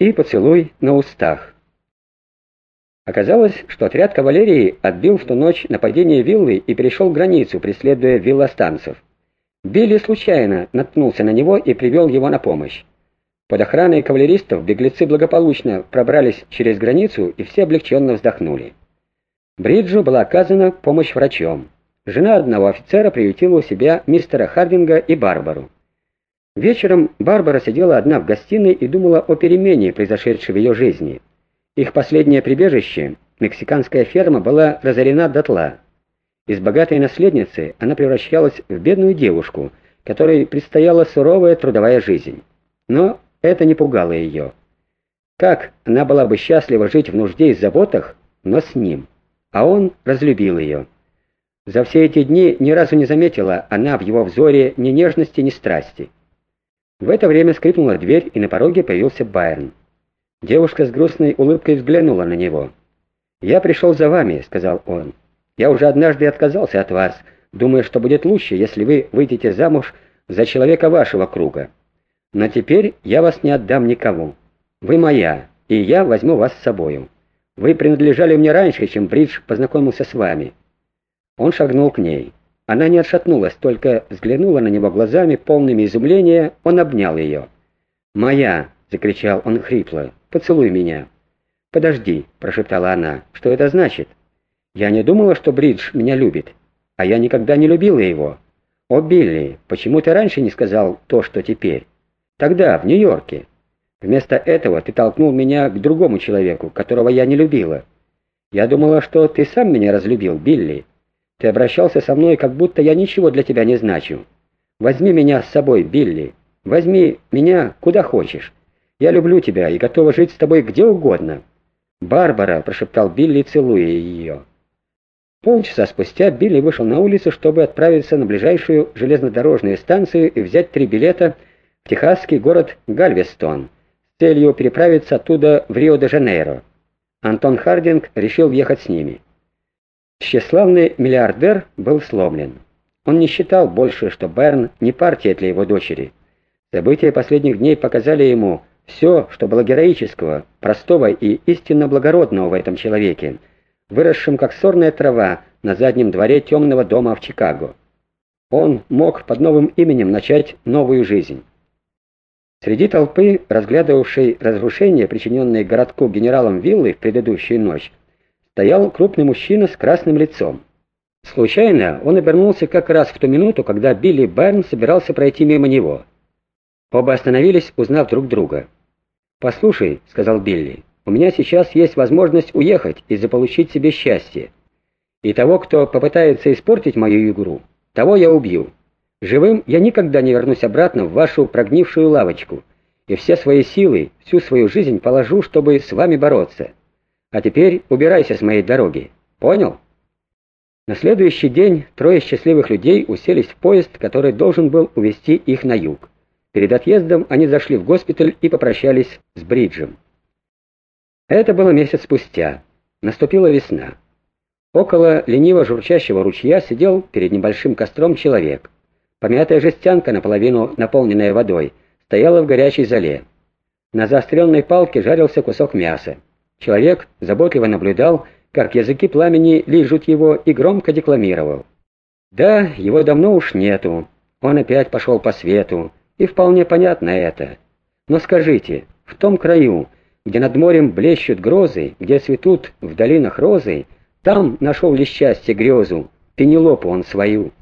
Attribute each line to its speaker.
Speaker 1: и поцелуй на устах. Оказалось, что отряд кавалерии отбил в ту ночь нападение виллы и перешел границу, преследуя виллостанцев. Билли случайно наткнулся на него и привел его на помощь. Под охраной кавалеристов беглецы благополучно пробрались через границу и все облегченно вздохнули. Бриджу была оказана помощь врачом. Жена одного офицера приютила у себя мистера Хардинга и Барбару. Вечером Барбара сидела одна в гостиной и думала о перемене, произошедшей в ее жизни. Их последнее прибежище, мексиканская ферма, была разорена дотла. Из богатой наследницы она превращалась в бедную девушку, которой предстояла суровая трудовая жизнь. Но это не пугало ее. Как она была бы счастлива жить в нужде и заботах, но с ним. А он разлюбил ее. За все эти дни ни разу не заметила она в его взоре ни нежности, ни страсти. В это время скрипнула дверь, и на пороге появился Байрон. Девушка с грустной улыбкой взглянула на него. «Я пришел за вами», — сказал он. «Я уже однажды отказался от вас, думая, что будет лучше, если вы выйдете замуж за человека вашего круга. Но теперь я вас не отдам никому. Вы моя, и я возьму вас с собою. Вы принадлежали мне раньше, чем Бридж познакомился с вами». Он шагнул к ней. Она не отшатнулась, только взглянула на него глазами, полными изумления, он обнял ее. «Моя!» — закричал он хрипло. «Поцелуй меня!» «Подожди!» — прошептала она. «Что это значит?» «Я не думала, что Бридж меня любит, а я никогда не любила его. О, Билли, почему ты раньше не сказал то, что теперь? Тогда, в Нью-Йорке. Вместо этого ты толкнул меня к другому человеку, которого я не любила. Я думала, что ты сам меня разлюбил, Билли». Ты обращался со мной, как будто я ничего для тебя не значу. Возьми меня с собой, Билли. Возьми меня куда хочешь. Я люблю тебя и готова жить с тобой где угодно». «Барбара!» — прошептал Билли, целуя ее. Полчаса спустя Билли вышел на улицу, чтобы отправиться на ближайшую железнодорожную станцию и взять три билета в техасский город Гальвестон с целью переправиться оттуда в Рио-де-Жанейро. Антон Хардинг решил ехать с ними. Тщеславный миллиардер был сломлен. Он не считал больше, что Берн не партия для его дочери. События последних дней показали ему все, что было героического, простого и истинно благородного в этом человеке, выросшем как сорная трава на заднем дворе темного дома в Чикаго. Он мог под новым именем начать новую жизнь. Среди толпы, разглядывавшей разрушения, причиненные городку генералом Виллы в предыдущую ночь, стоял крупный мужчина с красным лицом. Случайно он обернулся как раз в ту минуту, когда Билли Берн собирался пройти мимо него. Оба остановились, узнав друг друга. «Послушай», — сказал Билли, — «у меня сейчас есть возможность уехать и заполучить себе счастье. И того, кто попытается испортить мою игру, того я убью. Живым я никогда не вернусь обратно в вашу прогнившую лавочку, и все свои силы, всю свою жизнь положу, чтобы с вами бороться». А теперь убирайся с моей дороги. Понял? На следующий день трое счастливых людей уселись в поезд, который должен был увезти их на юг. Перед отъездом они зашли в госпиталь и попрощались с Бриджем. Это было месяц спустя. Наступила весна. Около лениво журчащего ручья сидел перед небольшим костром человек. Помятая жестянка, наполовину наполненная водой, стояла в горячей зале. На заостренной палке жарился кусок мяса. Человек заботливо наблюдал, как языки пламени лижут его, и громко декламировал. Да, его давно уж нету. Он опять пошел по свету, и вполне понятно это. Но скажите, в том краю, где над морем блещут грозы, где цветут в долинах розы, там нашел ли счастье грезу, Пенелопу он свою.